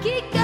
aquí.